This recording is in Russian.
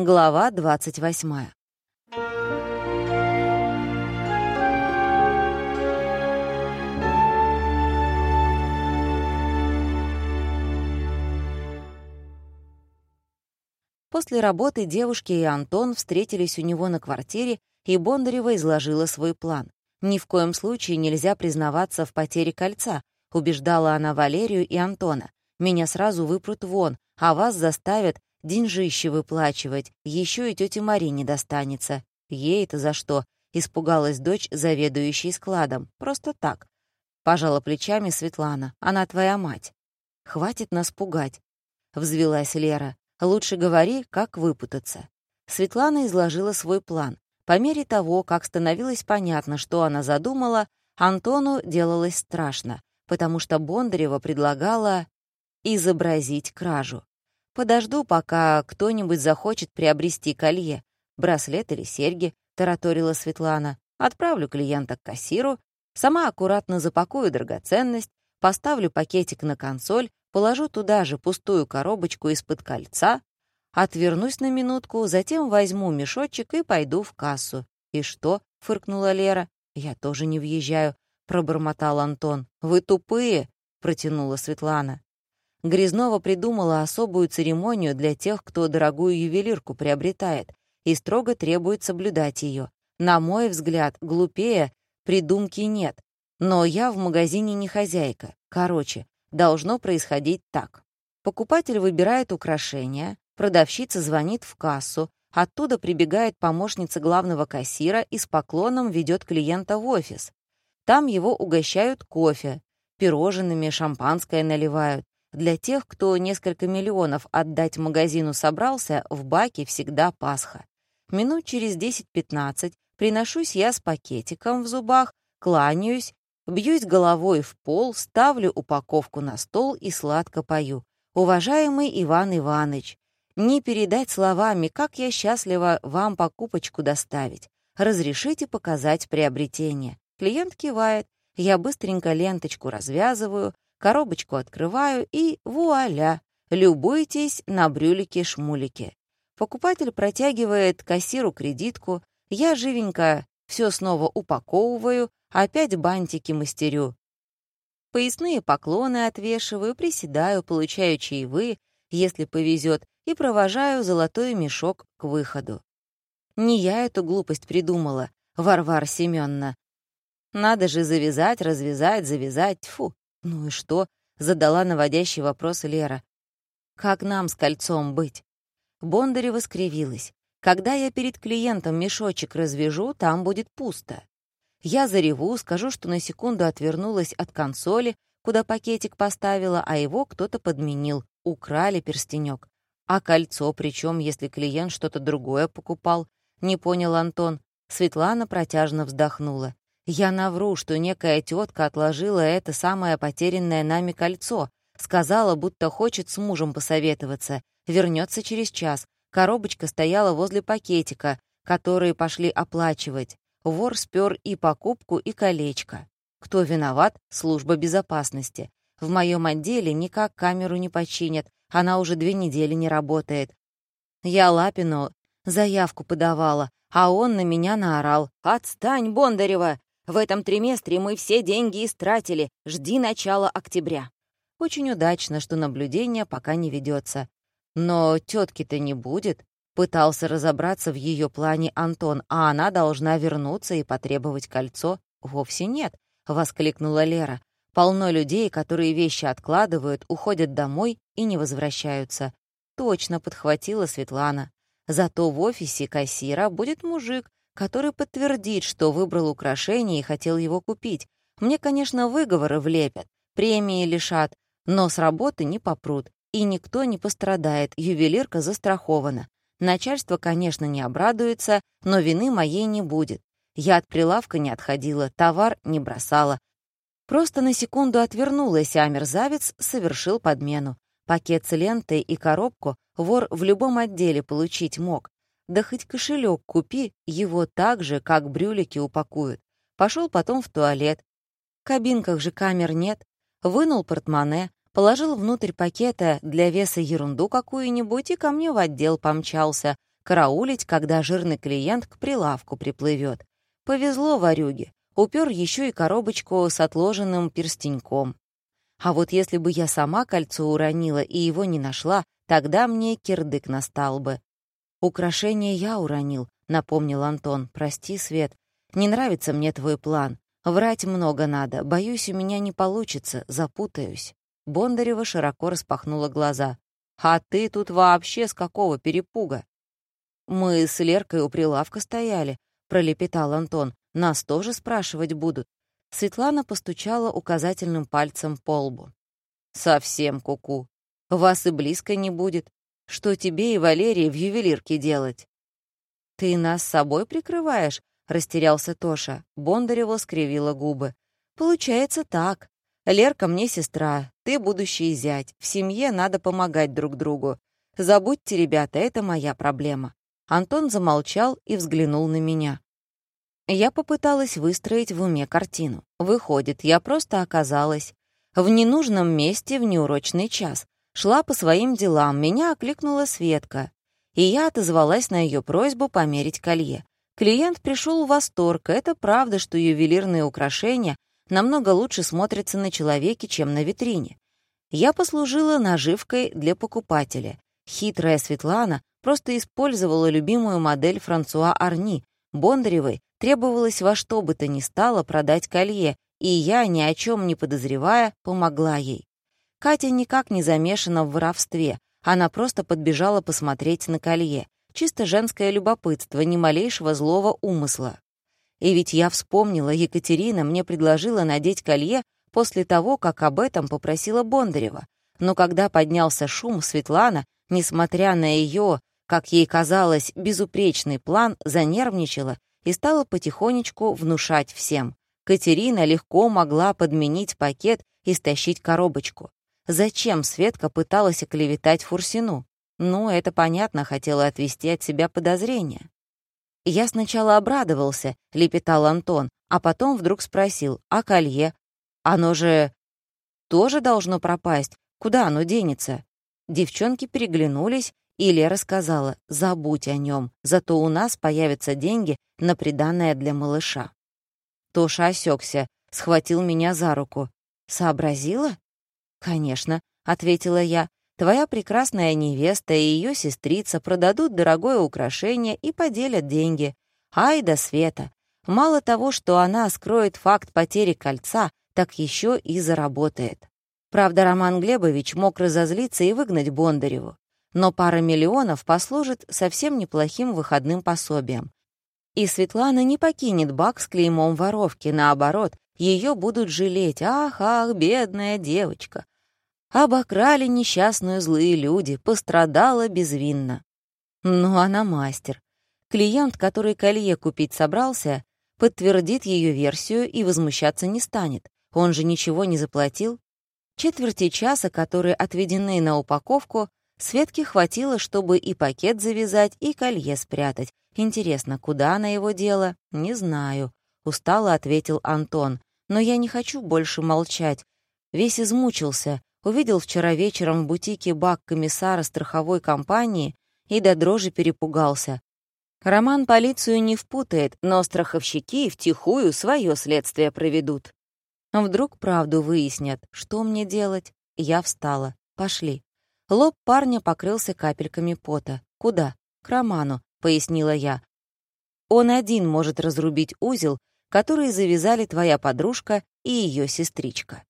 Глава 28. После работы девушки и Антон встретились у него на квартире, и Бондарева изложила свой план. Ни в коем случае нельзя признаваться в потере кольца, убеждала она Валерию и Антона. Меня сразу выпрут вон, а вас заставят деньжище выплачивать, еще и тете Марине достанется. Ей-то за что? Испугалась дочь, заведующей складом. Просто так. Пожала плечами Светлана. Она твоя мать. Хватит нас пугать. Взвелась Лера. Лучше говори, как выпутаться. Светлана изложила свой план. По мере того, как становилось понятно, что она задумала, Антону делалось страшно, потому что Бондарева предлагала изобразить кражу. Подожду, пока кто-нибудь захочет приобрести колье, браслет или серьги, тараторила Светлана. Отправлю клиента к кассиру, сама аккуратно запакую драгоценность, поставлю пакетик на консоль, положу туда же пустую коробочку из-под кольца, отвернусь на минутку, затем возьму мешочек и пойду в кассу. «И что?» — фыркнула Лера. «Я тоже не въезжаю», — пробормотал Антон. «Вы тупые», — протянула Светлана. Грязнова придумала особую церемонию для тех, кто дорогую ювелирку приобретает, и строго требует соблюдать ее. На мой взгляд, глупее придумки нет. Но я в магазине не хозяйка. Короче, должно происходить так. Покупатель выбирает украшения, продавщица звонит в кассу, оттуда прибегает помощница главного кассира и с поклоном ведет клиента в офис. Там его угощают кофе, пирожными, шампанское наливают. Для тех, кто несколько миллионов отдать магазину собрался, в баке всегда Пасха. Минут через 10-15 приношусь я с пакетиком в зубах, кланяюсь, Бьюсь головой в пол, ставлю упаковку на стол и сладко пою. «Уважаемый Иван Иванович, не передать словами, как я счастлива вам покупочку доставить. Разрешите показать приобретение». Клиент кивает, я быстренько ленточку развязываю, коробочку открываю и вуаля, любуйтесь на брюлики-шмулики. Покупатель протягивает кассиру кредитку, я живенько все снова упаковываю, Опять бантики мастерю. Поясные поклоны отвешиваю, приседаю, получаю чаевые, если повезет, и провожаю золотой мешок к выходу. Не я эту глупость придумала, Варвар Семёновна. Надо же завязать, развязать, завязать, фу. Ну и что? Задала наводящий вопрос Лера. Как нам с кольцом быть? Бондарева скривилась. Когда я перед клиентом мешочек развяжу, там будет пусто. Я зареву, скажу, что на секунду отвернулась от консоли, куда пакетик поставила, а его кто-то подменил, украли перстенек. А кольцо, причем, если клиент что-то другое покупал, не понял Антон. Светлана протяжно вздохнула. Я навру, что некая тетка отложила это самое потерянное нами кольцо, сказала, будто хочет с мужем посоветоваться, вернется через час. Коробочка стояла возле пакетика, которые пошли оплачивать. Вор спер и покупку, и колечко. Кто виноват? Служба безопасности. В моем отделе никак камеру не починят, она уже две недели не работает. Я Лапину заявку подавала, а он на меня наорал. «Отстань, Бондарева! В этом триместре мы все деньги истратили. Жди начала октября». Очень удачно, что наблюдение пока не ведется. Но тетки-то не будет. Пытался разобраться в ее плане Антон, а она должна вернуться и потребовать кольцо. «Вовсе нет», — воскликнула Лера. «Полно людей, которые вещи откладывают, уходят домой и не возвращаются». Точно подхватила Светлана. Зато в офисе кассира будет мужик, который подтвердит, что выбрал украшение и хотел его купить. Мне, конечно, выговоры влепят, премии лишат, но с работы не попрут, и никто не пострадает, ювелирка застрахована. Начальство, конечно, не обрадуется, но вины моей не будет. Я от прилавка не отходила, товар не бросала. Просто на секунду отвернулась, а мерзавец совершил подмену. Пакет с лентой и коробку вор в любом отделе получить мог. Да хоть кошелек купи, его так же, как брюлики упакуют. Пошел потом в туалет. В кабинках же камер нет. Вынул портмоне, Положил внутрь пакета для веса ерунду какую-нибудь и ко мне в отдел помчался, караулить, когда жирный клиент к прилавку приплывет. Повезло Варюге, упер еще и коробочку с отложенным перстеньком. А вот если бы я сама кольцо уронила и его не нашла, тогда мне кирдык настал бы. «Украшение я уронил», — напомнил Антон. «Прости, Свет, не нравится мне твой план. Врать много надо, боюсь, у меня не получится, запутаюсь». Бондарева широко распахнула глаза. «А ты тут вообще с какого перепуга?» «Мы с Леркой у прилавка стояли», — пролепетал Антон. «Нас тоже спрашивать будут». Светлана постучала указательным пальцем по лбу. «Совсем куку. -ку. Вас и близко не будет. Что тебе и Валерии в ювелирке делать?» «Ты нас с собой прикрываешь?» — растерялся Тоша. Бондарева скривила губы. «Получается так. Лерка мне сестра, ты будущий зять. В семье надо помогать друг другу. Забудьте, ребята, это моя проблема». Антон замолчал и взглянул на меня. Я попыталась выстроить в уме картину. Выходит, я просто оказалась в ненужном месте в неурочный час. Шла по своим делам, меня окликнула Светка, и я отозвалась на ее просьбу померить колье. Клиент пришел в восторг. Это правда, что ювелирные украшения намного лучше смотрится на человеке, чем на витрине. Я послужила наживкой для покупателя. Хитрая Светлана просто использовала любимую модель Франсуа Арни. Бондаревой требовалось во что бы то ни стало продать колье, и я, ни о чем не подозревая, помогла ей. Катя никак не замешана в воровстве, она просто подбежала посмотреть на колье. Чисто женское любопытство, ни малейшего злого умысла. И ведь я вспомнила, Екатерина мне предложила надеть колье после того, как об этом попросила Бондарева. Но когда поднялся шум, Светлана, несмотря на ее, как ей казалось, безупречный план, занервничала и стала потихонечку внушать всем. Катерина легко могла подменить пакет и стащить коробочку. Зачем Светка пыталась оклеветать Фурсину? Ну, это понятно, хотела отвести от себя подозрения. «Я сначала обрадовался», — лепетал Антон, а потом вдруг спросил, «А колье? Оно же тоже должно пропасть. Куда оно денется?» Девчонки переглянулись, и Лера сказала, «Забудь о нем, зато у нас появятся деньги на приданное для малыша». Тоша осекся, схватил меня за руку. «Сообразила?» «Конечно», — ответила я. Твоя прекрасная невеста и ее сестрица продадут дорогое украшение и поделят деньги. Ай да Света! Мало того, что она скроет факт потери кольца, так еще и заработает. Правда, Роман Глебович мог разозлиться и выгнать Бондареву. Но пара миллионов послужит совсем неплохим выходным пособием. И Светлана не покинет бак с клеймом воровки, наоборот, ее будут жалеть. Ах, ах, бедная девочка. Обокрали несчастную злые люди, пострадала безвинно. Ну, она мастер. Клиент, который колье купить собрался, подтвердит ее версию и возмущаться не станет. Он же ничего не заплатил. Четверти часа, которые отведены на упаковку, Светке хватило, чтобы и пакет завязать, и колье спрятать. Интересно, куда она его дела? Не знаю. Устало ответил Антон. Но я не хочу больше молчать. Весь измучился, увидел вчера вечером в бутике бак комиссара страховой компании и до дрожи перепугался. Роман полицию не впутает, но страховщики втихую свое следствие проведут. Вдруг правду выяснят. Что мне делать? Я встала. Пошли. Лоб парня покрылся капельками пота. «Куда?» «К Роману», — пояснила я. «Он один может разрубить узел, который завязали твоя подружка и ее сестричка».